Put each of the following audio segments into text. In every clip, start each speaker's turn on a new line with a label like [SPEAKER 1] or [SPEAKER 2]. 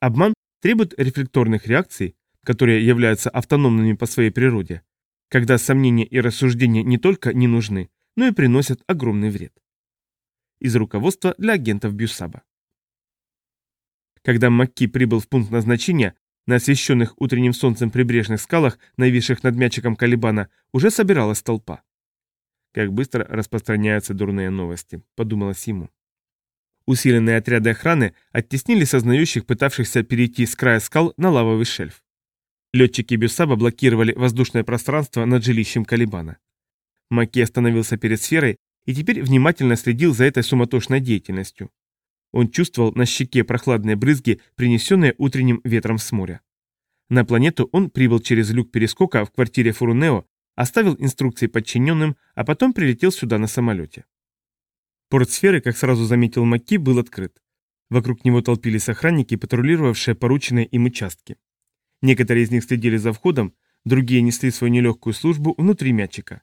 [SPEAKER 1] Обман требует рефлекторных реакций, которые являются автономными по своей природе, когда сомнения и рассуждения не только не нужны, но и приносят огромный вред. Из руководства для агентов Бьюсаба. Когда Макки прибыл в пункт назначения, на освещенных утренним солнцем прибрежных скалах, нависших над мячиком Калибана, уже собиралась толпа. Как быстро распространяются дурные новости, подумалось ему. Усиленные отряды охраны оттеснили сознающих, пытавшихся перейти с края скал на лавовый шельф. Летчики Бюсаба блокировали воздушное пространство над жилищем Калибана. Маки остановился перед сферой и теперь внимательно следил за этой суматошной деятельностью. Он чувствовал на щеке прохладные брызги, принесенные утренним ветром с моря. На планету он прибыл через люк перескока в квартире Фурунео, оставил инструкции подчиненным, а потом прилетел сюда на самолете. Порт сферы, как сразу заметил Макки, был открыт. Вокруг него толпились охранники, патрулировавшие порученные им участки. Некоторые из них следили за входом, другие несли свою нелегкую службу внутри мячика.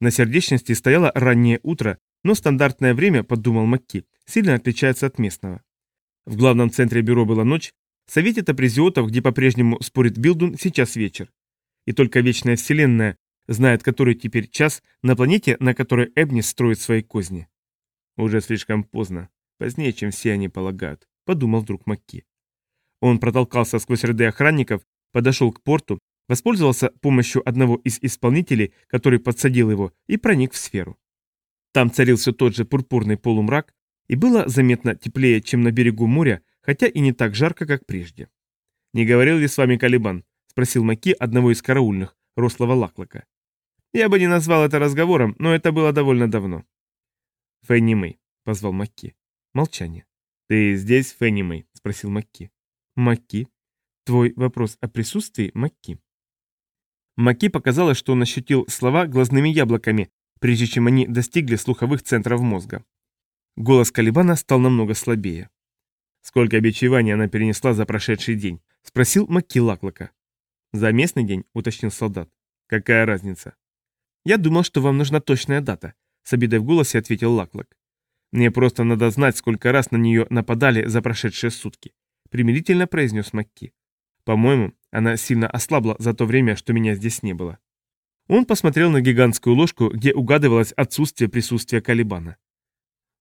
[SPEAKER 1] На сердечности стояло раннее утро, но стандартное время, подумал Макки, сильно отличается от местного. В главном центре бюро была ночь, в совете тапризиотов, где по-прежнему спорит Билдун, сейчас вечер. И только вечная вселенная знает, который теперь час на планете, на которой Эбнис строит свои козни. Уже слишком поздно, позднее, чем все они полагают, подумал вдруг Макки. Он протолкался сквозь ряды охранников, подошел к порту, воспользовался помощью одного из исполнителей, который подсадил его, и проник в сферу. Там царил все тот же пурпурный полумрак, и было заметно теплее, чем на берегу моря, хотя и не так жарко, как прежде. «Не говорил ли с вами Калибан?» – спросил Маки одного из караульных, рослого лаклака. «Я бы не назвал это разговором, но это было довольно давно». «Фенни Мэй», – позвал Макки. Молчание. «Ты здесь, Фенни Мэй?» – спросил Макки. «Макки. Твой вопрос о присутствии, Макки». Маки показалось, что он ощутил слова глазными яблоками, прежде чем они достигли слуховых центров мозга. Голос Калибана стал намного слабее. «Сколько обечеваний она перенесла за прошедший день?» – спросил Макки Лаклака. «За местный день?» – уточнил солдат. «Какая разница?» «Я думал, что вам нужна точная дата», – с обидой в голосе ответил Лаклак. «Мне просто надо знать, сколько раз на нее нападали за прошедшие сутки», – примирительно произнес Макки. «По-моему, она сильно ослабла за то время, что меня здесь не было». Он посмотрел на гигантскую ложку, где угадывалось отсутствие присутствия Калибана.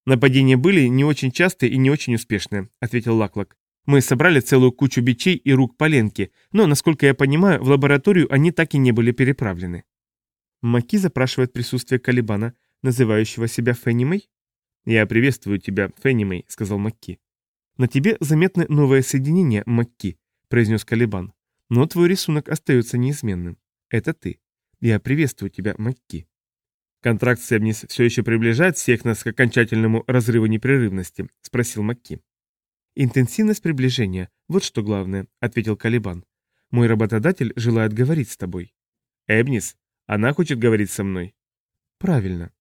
[SPEAKER 1] «Нападения были не очень частые и не очень успешные», — ответил Лаклак. «Мы собрали целую кучу бичей и рук поленки, но, насколько я понимаю, в лабораторию они так и не были переправлены». Маки запрашивает присутствие Калибана, называющего себя Феннимей. «Я приветствую тебя, Феннимей», — сказал Макки. «На тебе заметны новые соединения, Макки», — произнес Калибан. «Но твой рисунок остается неизменным. Это ты. Я приветствую тебя, Макки. Контракт с Эбнис все еще приближает всех нас к окончательному разрыву непрерывности, спросил Макки. Интенсивность приближения, вот что главное, ответил Калибан. Мой работодатель желает говорить с тобой. Эбнис? Она хочет говорить со мной? Правильно.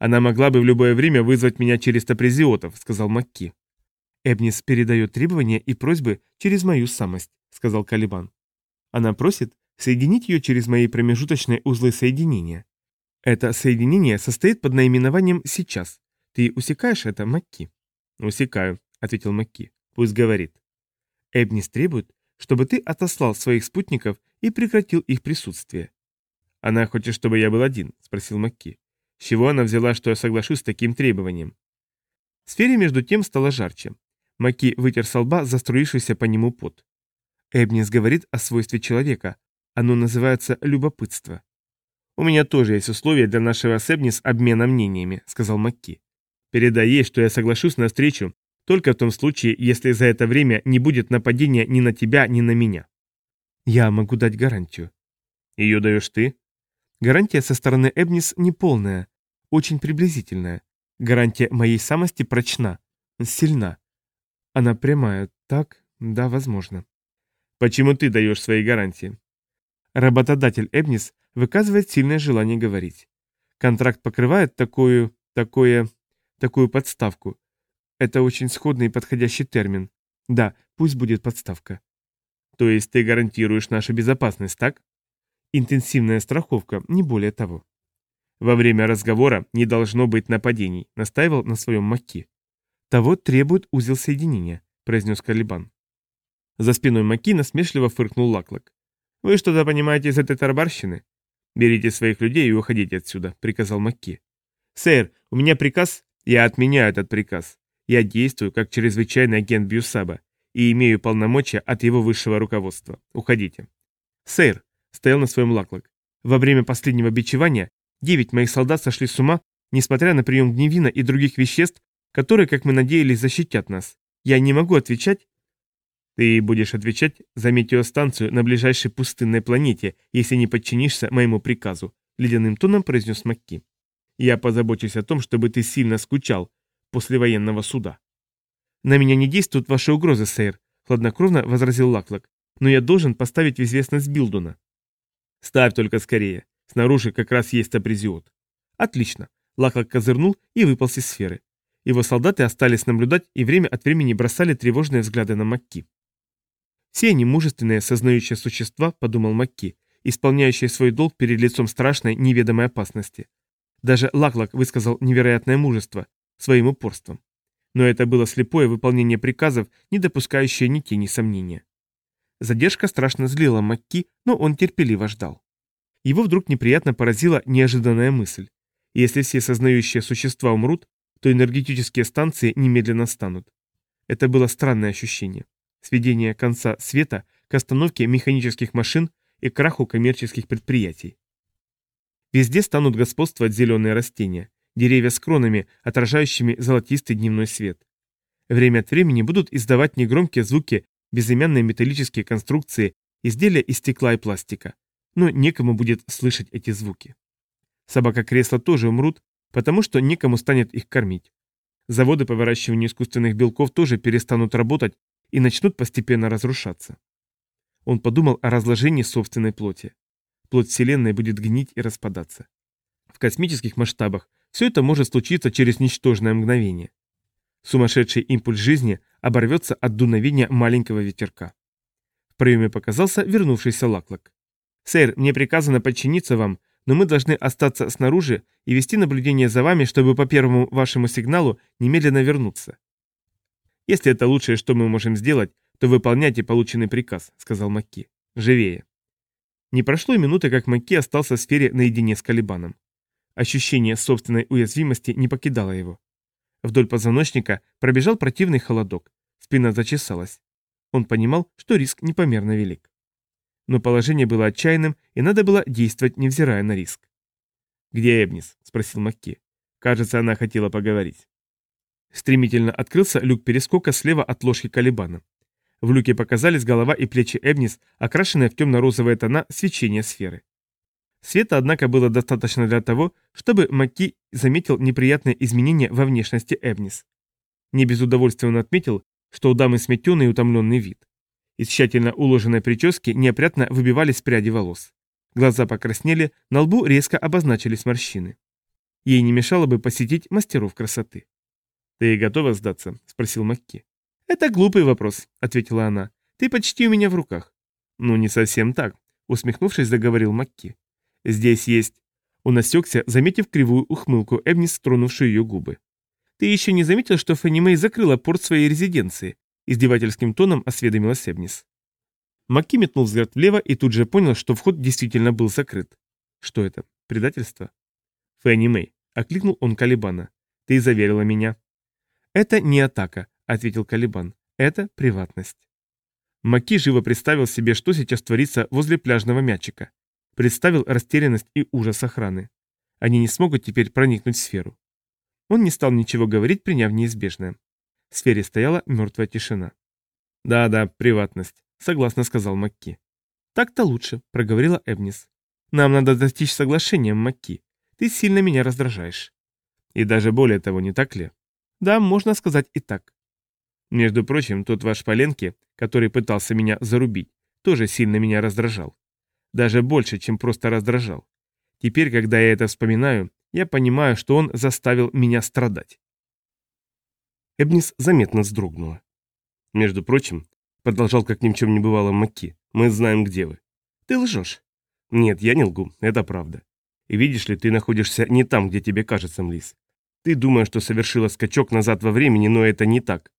[SPEAKER 1] Она могла бы в любое время вызвать меня через топризиотов, сказал Макки. Эбнис передает требования и просьбы через мою самость, сказал Калибан. Она просит, соединить ее через мои промежуточные узлы соединения. Это соединение состоит под наименованием «сейчас». Ты усекаешь это, Макки? «Усекаю», — ответил Макки. «Пусть говорит». Эбнис требует, чтобы ты отослал своих спутников и прекратил их присутствие. «Она хочет, чтобы я был один?» — спросил Макки. «С чего она взяла, что я соглашусь с таким требованием?» В сфере между тем стало жарче. Маки вытер со лба заструившийся по нему пот. Эбнис говорит о свойстве человека, оно называется любопытство. «У меня тоже есть условия для нашего Себнис обмена мнениями», — сказал Макки. «Передай ей, что я соглашусь на встречу только в том случае, если за это время не будет нападения ни на тебя, ни на меня». «Я могу дать гарантию». «Ее даешь ты?» «Гарантия со стороны Эбнис неполная, очень приблизительная. Гарантия моей самости прочна, сильна. Она прямая, так? Да, возможно». «Почему ты даешь свои гарантии?» Работодатель Эбнис выказывает сильное желание говорить. Контракт покрывает такую, такое, такую подставку. Это очень сходный и подходящий термин. Да, пусть будет подставка. То есть ты гарантируешь нашу безопасность, так? Интенсивная страховка, не более того. Во время разговора не должно быть нападений, настаивал на своем маки. Того требует узел соединения, произнес Калибан. За спиной Макина смешливо фыркнул Лаклак. «Вы что-то понимаете из этой тарабарщины?» «Берите своих людей и уходите отсюда», — приказал Макки. «Сэр, у меня приказ...» «Я отменяю этот приказ. Я действую как чрезвычайный агент Бьюсаба и имею полномочия от его высшего руководства. Уходите». «Сэр», — стоял на своем Лаклак, — «во время последнего бичевания девять моих солдат сошли с ума, несмотря на прием гневина и других веществ, которые, как мы надеялись, защитят нас. Я не могу отвечать...» «Ты будешь отвечать за метеостанцию на ближайшей пустынной планете, если не подчинишься моему приказу», — ледяным тоном произнес Макки. «Я позабочусь о том, чтобы ты сильно скучал после военного суда». «На меня не действуют ваши угрозы, сэр», — хладнокровно возразил Лаклак. «но я должен поставить в известность Билдуна». «Ставь только скорее. Снаружи как раз есть тапризиот». «Отлично». Лаклак козырнул и выпал из сферы. Его солдаты остались наблюдать и время от времени бросали тревожные взгляды на Макки. «Все они мужественные, сознающие существа», — подумал Макки, исполняющие свой долг перед лицом страшной, неведомой опасности. Даже Лаклак высказал невероятное мужество своим упорством. Но это было слепое выполнение приказов, не допускающее ни тени сомнения. Задержка страшно злила Макки, но он терпеливо ждал. Его вдруг неприятно поразила неожиданная мысль. Если все сознающие существа умрут, то энергетические станции немедленно станут. Это было странное ощущение. Сведение конца света к остановке механических машин и краху коммерческих предприятий. Везде станут господствовать зеленые растения, деревья с кронами, отражающими золотистый дневной свет. Время от времени будут издавать негромкие звуки безымянные металлические конструкции, изделия из стекла и пластика. Но некому будет слышать эти звуки. Собака-кресла тоже умрут, потому что некому станет их кормить. Заводы по выращиванию искусственных белков тоже перестанут работать и начнут постепенно разрушаться. Он подумал о разложении собственной плоти. Плоть Вселенной будет гнить и распадаться. В космических масштабах все это может случиться через ничтожное мгновение. Сумасшедший импульс жизни оборвется от дуновения маленького ветерка. В проеме показался вернувшийся Лаклак. «Сэр, мне приказано подчиниться вам, но мы должны остаться снаружи и вести наблюдение за вами, чтобы по первому вашему сигналу немедленно вернуться. Если это лучшее, что мы можем сделать, то выполняйте полученный приказ, сказал Макки. Живее. Не прошло и минуты, как Макки остался в сфере наедине с Калибаном. Ощущение собственной уязвимости не покидало его. Вдоль позвоночника пробежал противный холодок, спина зачесалась. Он понимал, что риск непомерно велик но положение было отчаянным, и надо было действовать, невзирая на риск. «Где Эбнис?» – спросил Макки. Кажется, она хотела поговорить. Стремительно открылся люк перескока слева от ложки Калибана. В люке показались голова и плечи Эбнис, окрашенные в темно-розовые тона свечения сферы. Света, однако, было достаточно для того, чтобы Макки заметил неприятные изменения во внешности Эбнис. Не без удовольствия он отметил, что у дамы сметенный и утомленный вид. Из тщательно уложенной прически неопрятно выбивались пряди волос. Глаза покраснели, на лбу резко обозначились морщины. Ей не мешало бы посетить мастеров красоты. «Ты готова сдаться?» – спросил Макки. «Это глупый вопрос», – ответила она. «Ты почти у меня в руках». «Ну, не совсем так», – усмехнувшись, заговорил Макки. «Здесь есть...» Он осекся, заметив кривую ухмылку Эбнис, тронувшую ее губы. «Ты еще не заметил, что Фанни Мэй закрыла порт своей резиденции?» Издевательским тоном осведомилась Эбнис. Макки метнул взгляд влево и тут же понял, что вход действительно был закрыт. Что это? Предательство? Фэнни Мэй, окликнул он Калибана. Ты заверила меня. Это не атака, ответил Калибан. Это приватность. Маки живо представил себе, что сейчас творится возле пляжного мячика. Представил растерянность и ужас охраны. Они не смогут теперь проникнуть в сферу. Он не стал ничего говорить, приняв неизбежное. В сфере стояла мертвая тишина. «Да-да, приватность», — согласно сказал Макки. «Так-то лучше», — проговорила Эбнис. «Нам надо достичь соглашения, Макки. Ты сильно меня раздражаешь». «И даже более того, не так ли?» «Да, можно сказать и так». «Между прочим, тот ваш Поленки, который пытался меня зарубить, тоже сильно меня раздражал. Даже больше, чем просто раздражал. Теперь, когда я это вспоминаю, я понимаю, что он заставил меня страдать. Эбнис заметно вздрогнула. «Между прочим», — продолжал как ни в чем не бывало Макки, — «мы знаем, где вы». «Ты лжешь». «Нет, я не лгу, это правда. И видишь ли, ты находишься не там, где тебе кажется, Млис. Ты думаешь, что совершила скачок назад во времени, но это не так».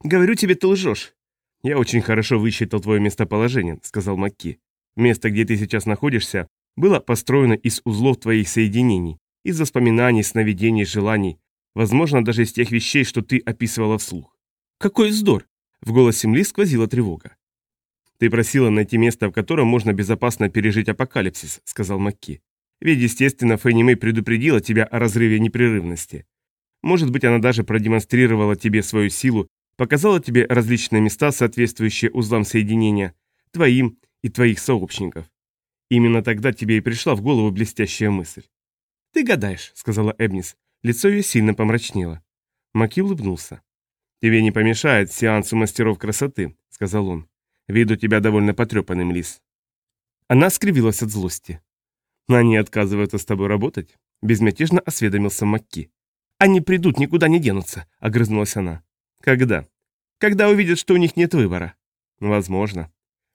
[SPEAKER 1] «Говорю тебе, ты лжешь». «Я очень хорошо высчитал твое местоположение», — сказал Макки. «Место, где ты сейчас находишься, было построено из узлов твоих соединений, из воспоминаний, сновидений, желаний, возможно, даже из тех вещей, что ты описывала вслух». «Какой вздор!» — в голосе Мли сквозила тревога. «Ты просила найти место, в котором можно безопасно пережить апокалипсис», — сказал Макки. «Ведь, естественно, Фэнни Мэй предупредила тебя о разрыве непрерывности. Может быть, она даже продемонстрировала тебе свою силу, показала тебе различные места, соответствующие узлам соединения, твоим и твоих сообщников. Именно тогда тебе и пришла в голову блестящая мысль. «Ты гадаешь», — сказала Эбнис. Лицо ее сильно помрачнело. Маки улыбнулся. «Тебе не помешает сеансу мастеров красоты», — сказал он. «Вид у тебя довольно потрепанным, Лис». Она скривилась от злости. «Они отказываются с тобой работать?» — безмятежно осведомился Макки. «Они придут, никуда не денутся», — огрызнулась она. «Когда?» «Когда увидят, что у них нет выбора». «Возможно.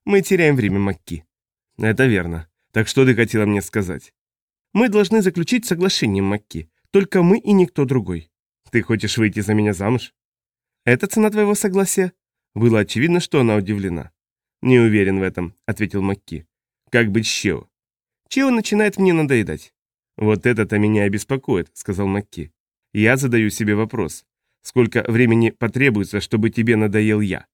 [SPEAKER 1] Мы теряем время, Макки». «Это верно. Так что ты хотела мне сказать?» «Мы должны заключить соглашение, Макки. Только мы и никто другой». «Ты хочешь выйти за меня замуж?» «Это цена твоего согласия?» Было очевидно, что она удивлена. «Не уверен в этом», — ответил Макки. «Как быть с Чео?» «Чео начинает мне надоедать». «Вот это-то меня и беспокоит», — сказал Макки. Я задаю себе вопрос. Сколько времени потребуется, чтобы тебе надоел я?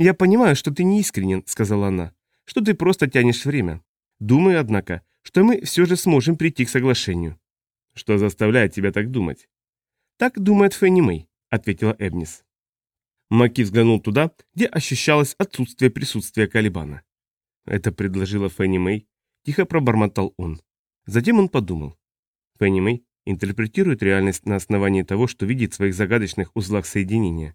[SPEAKER 1] Я понимаю, что ты не искренен, сказала она, что ты просто тянешь время. Думаю, однако, что мы все же сможем прийти к соглашению. Что заставляет тебя так думать? Так думает Фенни Мэй, ответила Эбнис. Маки взглянул туда, где ощущалось отсутствие присутствия Калибана. Это предложила Фенни Мэй, тихо пробормотал он. Затем он подумал. Фенни Мэй интерпретирует реальность на основании того, что видит в своих загадочных узлах соединения.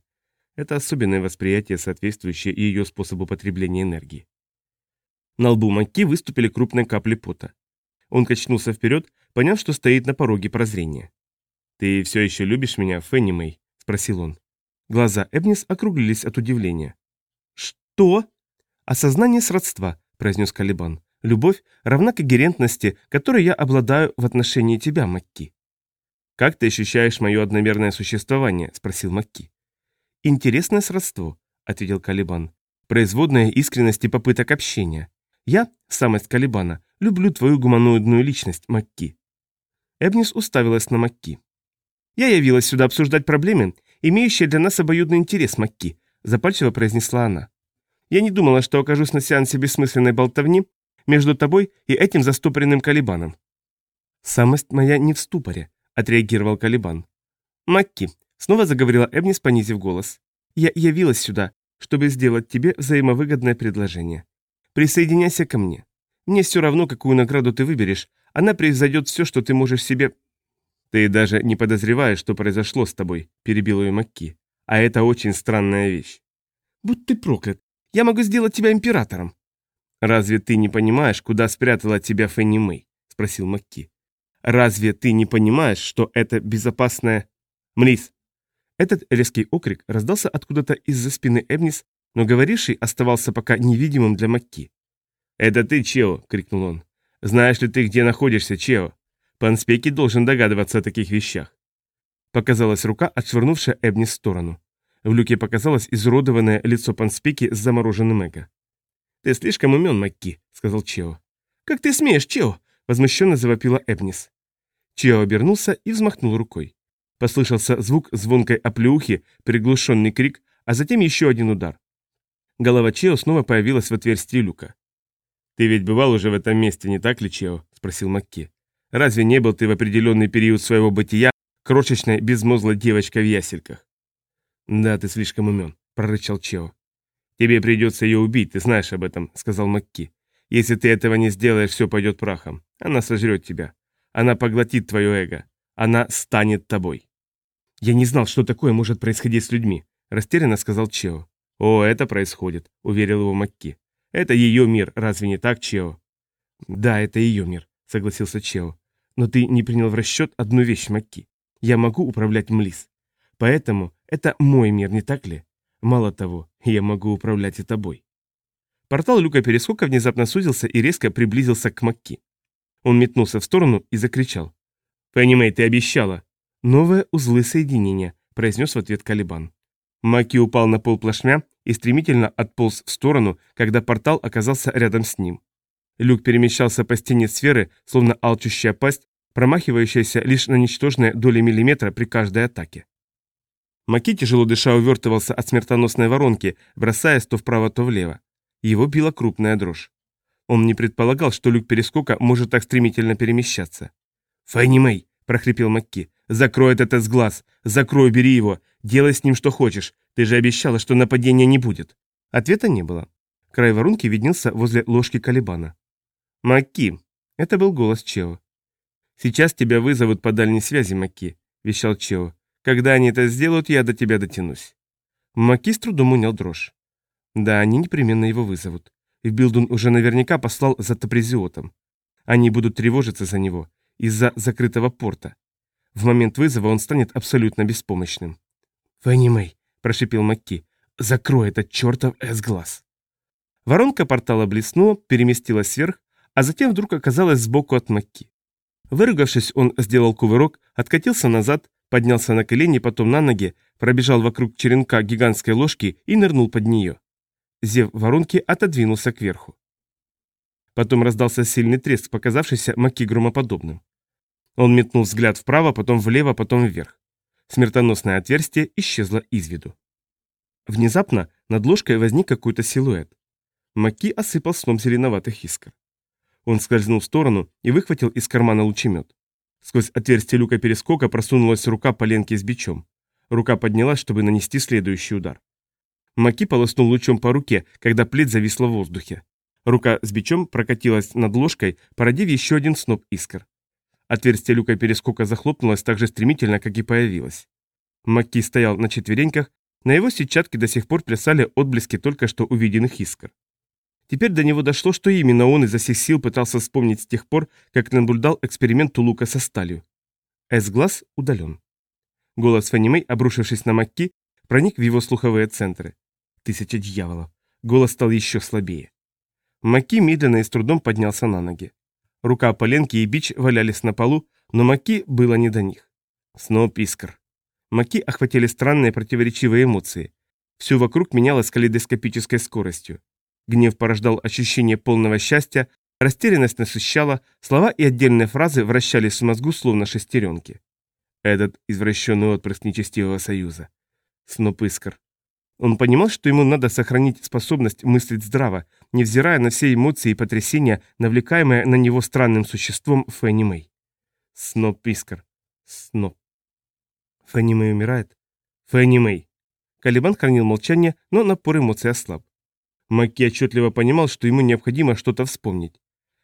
[SPEAKER 1] Это особенное восприятие, соответствующее ее способу потребления энергии. На лбу Макки выступили крупные капли пота. Он качнулся вперед, поняв, что стоит на пороге прозрения. «Ты все еще любишь меня, Фенни Мэй?» – спросил он. Глаза Эбнис округлились от удивления. «Что?» «Осознание сродства», – произнес Калибан. «Любовь равна когерентности, которой я обладаю в отношении тебя, Макки». «Как ты ощущаешь мое одномерное существование?» – спросил Макки. «Интересное сродство», – ответил Калибан. «Производная искренности попыток общения. Я, самость Калибана, люблю твою гуманоидную личность, Макки». Эбнис уставилась на Макки. «Я явилась сюда обсуждать проблемы, имеющие для нас обоюдный интерес, Макки», – запальчиво произнесла она. «Я не думала, что окажусь на сеансе бессмысленной болтовни между тобой и этим застопоренным Калибаном». «Самость моя не в ступоре», отреагировал Калибан. «Макки», — снова заговорила Эбнис, понизив голос, — «я явилась сюда, чтобы сделать тебе взаимовыгодное предложение. Присоединяйся ко мне. Мне все равно, какую награду ты выберешь, она превзойдет все, что ты можешь себе...» «Ты даже не подозреваешь, что произошло с тобой», — перебил ее Макки. «А это очень странная вещь». «Будь ты проклят! Я могу сделать тебя императором!» «Разве ты не понимаешь, куда спрятала тебя Фенни Мэй?» — спросил Макки. Разве ты не понимаешь, что это безопасное... Млис!» Этот резкий окрик раздался откуда-то из-за спины Эбнис, но говоривший оставался пока невидимым для Макки. «Это ты, Чео!» — крикнул он. «Знаешь ли ты, где находишься, Чео? Панспеки должен догадываться о таких вещах». Показалась рука, отшвырнувшая Эбнис в сторону. В люке показалось изуродованное лицо Панспеки с замороженным эго. «Ты слишком умен, Макки», — сказал Чео. «Как ты смеешь, Чео?» — возмущенно завопила Эбнис. Чио обернулся и взмахнул рукой. Послышался звук звонкой оплеухи, приглушенный крик, а затем еще один удар. Голова Чио снова появилась в отверстии люка. «Ты ведь бывал уже в этом месте, не так ли, Чио?» – спросил Макки. «Разве не был ты в определенный период своего бытия крошечной безмозглой девочкой в ясельках?» «Да, ты слишком умен», – прорычал Чио. «Тебе придется ее убить, ты знаешь об этом», – сказал Макки. «Если ты этого не сделаешь, все пойдет прахом. Она сожрет тебя. Она поглотит твое эго. Она станет тобой. Я не знал, что такое может происходить с людьми, растерянно сказал Чео. О, это происходит, уверил его Макки. Это ее мир, разве не так, Чео? Да, это ее мир, согласился Чео. Но ты не принял в расчет одну вещь, Макки. Я могу управлять Млис. Поэтому это мой мир, не так ли? Мало того, я могу управлять и тобой. Портал люка перескока внезапно сузился и резко приблизился к Макки. Он метнулся в сторону и закричал. «Фенни ты обещала!» «Новые узлы соединения», — произнес в ответ Калибан. Маки упал на пол плашмя и стремительно отполз в сторону, когда портал оказался рядом с ним. Люк перемещался по стене сферы, словно алчущая пасть, промахивающаяся лишь на ничтожные доли миллиметра при каждой атаке. Маки, тяжело дыша, увертывался от смертоносной воронки, бросаясь то вправо, то влево. Его била крупная дрожь. Он не предполагал, что люк перескока может так стремительно перемещаться. «Фэнни Мэй!» – прохрипел Макки. «Закрой этот с глаз! Закрой, бери его! Делай с ним что хочешь! Ты же обещала, что нападения не будет!» Ответа не было. Край воронки виднелся возле ложки Калибана. «Макки!» – это был голос Чео. «Сейчас тебя вызовут по дальней связи, Макки», – вещал Чео. «Когда они это сделают, я до тебя дотянусь». Макки с трудом унял дрожь. Да, они непременно его вызовут. И Билдун уже наверняка послал за Топризиотом. Они будут тревожиться за него из-за закрытого порта. В момент вызова он станет абсолютно беспомощным. «Фэнни Мэй», – прошипел Макки, – «закрой этот чертов С-глаз». Воронка портала блеснула, переместилась вверх, а затем вдруг оказалась сбоку от Макки. Выругавшись, он сделал кувырок, откатился назад, поднялся на колени, потом на ноги, пробежал вокруг черенка гигантской ложки и нырнул под нее. Зев воронки отодвинулся кверху. Потом раздался сильный треск, показавшийся Маки громоподобным. Он метнул взгляд вправо, потом влево, потом вверх. Смертоносное отверстие исчезло из виду. Внезапно над ложкой возник какой-то силуэт. Маки осыпал сном зеленоватых искр. Он скользнул в сторону и выхватил из кармана лучемет. Сквозь отверстие люка перескока просунулась рука поленки с бичом. Рука поднялась, чтобы нанести следующий удар. Маки полоснул лучом по руке, когда плеть зависла в воздухе. Рука с бичом прокатилась над ложкой, породив еще один сноп искр. Отверстие люка перескока захлопнулось так же стремительно, как и появилось. Маки стоял на четвереньках, на его сетчатке до сих пор плясали отблески только что увиденных искр. Теперь до него дошло, что именно он изо всех сил пытался вспомнить с тех пор, как наблюдал эксперимент Тулука со сталью. С-глаз удален. Голос Фанимей, обрушившись на Макки, проник в его слуховые центры. Тысяча дьяволов. Голос стал еще слабее. Маки медленно и с трудом поднялся на ноги. Рука Поленки и бич валялись на полу, но Маки было не до них. Снова пискр. Маки охватили странные противоречивые эмоции. Все вокруг менялось калейдоскопической скоростью. Гнев порождал ощущение полного счастья, растерянность насыщала, слова и отдельные фразы вращались в мозгу словно шестеренки. Этот извращенный отпрыск нечестивого союза. Сноп искр. Он понимал, что ему надо сохранить способность мыслить здраво, невзирая на все эмоции и потрясения, навлекаемые на него странным существом Фенни Мэй. Сноп искр. Сноп. Фенни Мэй умирает? Фенни Мэй. Калибан хранил молчание, но напор эмоций ослаб. Макки отчетливо понимал, что ему необходимо что-то вспомнить.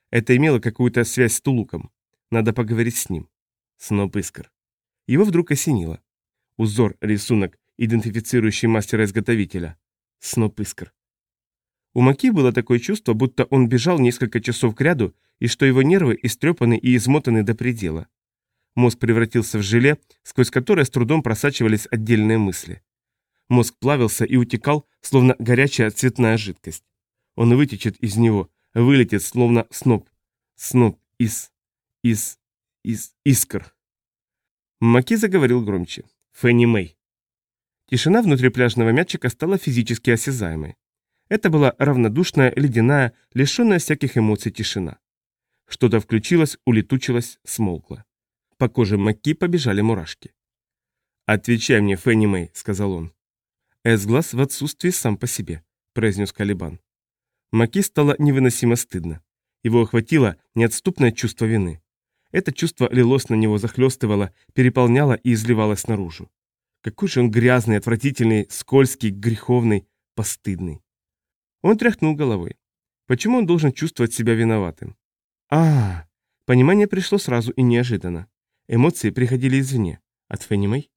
[SPEAKER 1] Это имело какую-то связь с Тулуком. Надо поговорить с ним. Сноп искр. Его вдруг осенило. Узор, рисунок, идентифицирующий мастера-изготовителя. Сноп искр. У Маки было такое чувство, будто он бежал несколько часов кряду, и что его нервы истрепаны и измотаны до предела. Мозг превратился в желе, сквозь которое с трудом просачивались отдельные мысли. Мозг плавился и утекал, словно горячая цветная жидкость. Он вытечет из него, вылетит, словно сноп. Сноп из... из... из... искр. Маки заговорил громче. Фенни Мэй. Тишина внутри пляжного мячика стала физически осязаемой. Это была равнодушная, ледяная, лишенная всяких эмоций тишина. Что-то включилось, улетучилось, смолкло. По коже Маки побежали мурашки. «Отвечай мне, Фенни Мэй», — сказал он. «С-глаз в отсутствии сам по себе», — произнес Калибан. Маки стало невыносимо стыдно. Его охватило неотступное чувство вины. Это чувство лилось на него, захлестывало, переполняло и изливалось наружу. Какой же он грязный, отвратительный, скользкий, греховный, постыдный. Он тряхнул головой. Почему он должен чувствовать себя виноватым? А, -а, -а понимание пришло сразу и неожиданно. Эмоции приходили извне. От Фенни Мэй?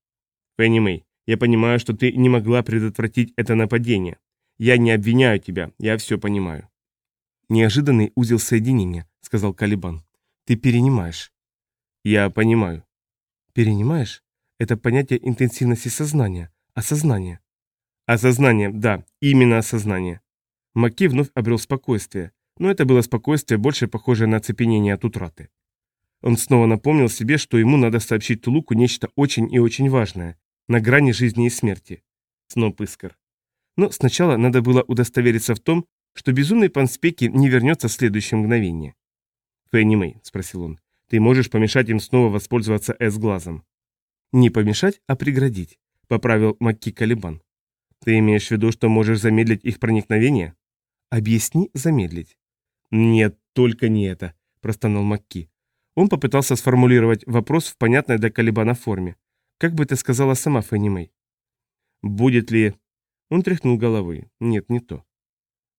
[SPEAKER 1] Фенни Мэй, я понимаю, что ты не могла предотвратить это нападение. Я не обвиняю тебя, я все понимаю. Неожиданный узел соединения, сказал Калибан. Ты перенимаешь. Я понимаю. Перенимаешь? Это понятие интенсивности сознания, осознания. Осознание, да, именно осознание. Маки вновь обрел спокойствие, но это было спокойствие, больше похожее на оцепенение от утраты. Он снова напомнил себе, что ему надо сообщить Тулуку нечто очень и очень важное, на грани жизни и смерти. Сноп Искр. Но сначала надо было удостовериться в том, что безумный пан Спеки не вернется в следующее мгновение. «Фенни Мэй», — спросил он, — «ты можешь помешать им снова воспользоваться С-глазом?» «Не помешать, а преградить», — поправил Макки Калибан. «Ты имеешь в виду, что можешь замедлить их проникновение?» «Объясни замедлить». «Нет, только не это», — простонал Макки. Он попытался сформулировать вопрос в понятной для Калибана форме. «Как бы ты сказала сама, Фенни Мэй?» «Будет ли...» Он тряхнул головой. «Нет, не то».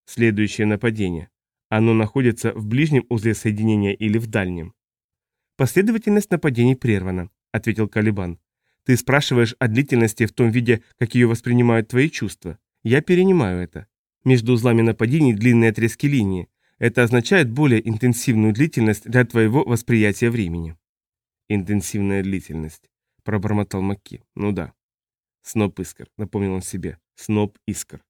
[SPEAKER 1] «Следующее нападение. Оно находится в ближнем узле соединения или в дальнем?» «Последовательность нападений прервана», — ответил Калибан. «Ты спрашиваешь о длительности в том виде, как ее воспринимают твои чувства. Я перенимаю это. Между узлами нападений длинные отрезки линии. Это означает более интенсивную длительность для твоего восприятия времени». «Интенсивная длительность», — пробормотал Макки. «Ну да». «Сноп искр», — напомнил он себе. «Сноп искр».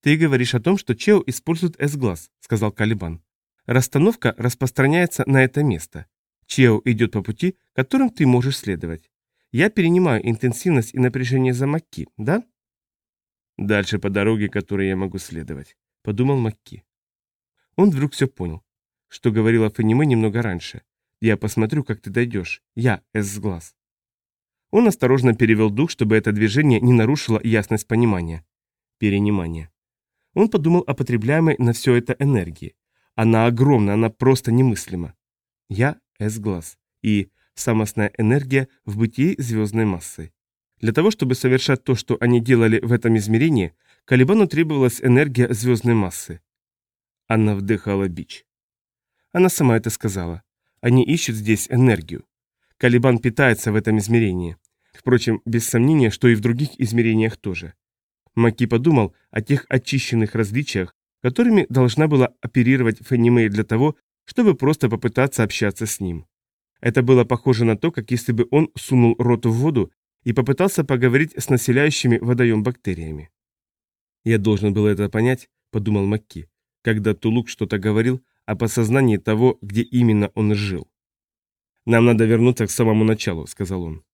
[SPEAKER 1] «Ты говоришь о том, что Чео использует S-глаз», — сказал Калибан. «Расстановка распространяется на это место. Чео идет по пути, которым ты можешь следовать. Я перенимаю интенсивность и напряжение за Макки, да?» «Дальше по дороге, которой я могу следовать», — подумал Макки. Он вдруг все понял. Что говорила Фаниме немного раньше. «Я посмотрю, как ты дойдешь. Я S-глаз». Он осторожно перевел дух, чтобы это движение не нарушило ясность понимания. Перенимание. Он подумал о потребляемой на все это энергии. Она огромна, она просто немыслима. Я – S-глаз. И самостная энергия в бытии звездной массы. Для того, чтобы совершать то, что они делали в этом измерении, Калибану требовалась энергия звездной массы. Она вдыхала бич. Она сама это сказала. Они ищут здесь энергию. Калибан питается в этом измерении. Впрочем, без сомнения, что и в других измерениях тоже. Маки подумал о тех очищенных различиях, которыми должна была оперировать Фенни для того, чтобы просто попытаться общаться с ним. Это было похоже на то, как если бы он сунул рот в воду и попытался поговорить с населяющими водоем бактериями. «Я должен был это понять», — подумал Макки, когда Тулук что-то говорил о подсознании того, где именно он жил. «Нам надо вернуться к самому началу», — сказал он.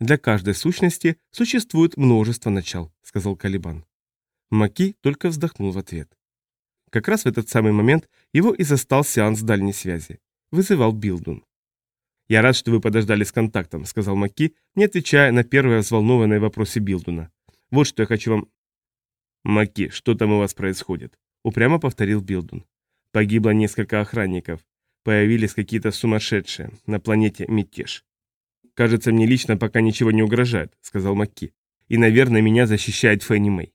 [SPEAKER 1] «Для каждой сущности существует множество начал», — сказал Калибан. Маки только вздохнул в ответ. Как раз в этот самый момент его и застал сеанс дальней связи. Вызывал Билдун. «Я рад, что вы подождали с контактом», — сказал Маки, не отвечая на первые взволнованные вопросы Билдуна. «Вот что я хочу вам...» «Маки, что там у вас происходит?» — упрямо повторил Билдун. «Погибло несколько охранников. Появились какие-то сумасшедшие. На планете мятеж. «Кажется, мне лично пока ничего не угрожает», — сказал Макки. «И, наверное, меня защищает Фенни Мэй.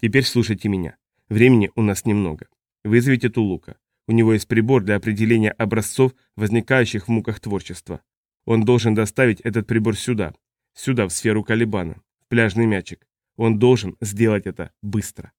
[SPEAKER 1] Теперь слушайте меня. Времени у нас немного. Вызовите Тулука. У него есть прибор для определения образцов, возникающих в муках творчества. Он должен доставить этот прибор сюда, сюда, в сферу Калибана, в пляжный мячик. Он должен сделать это быстро.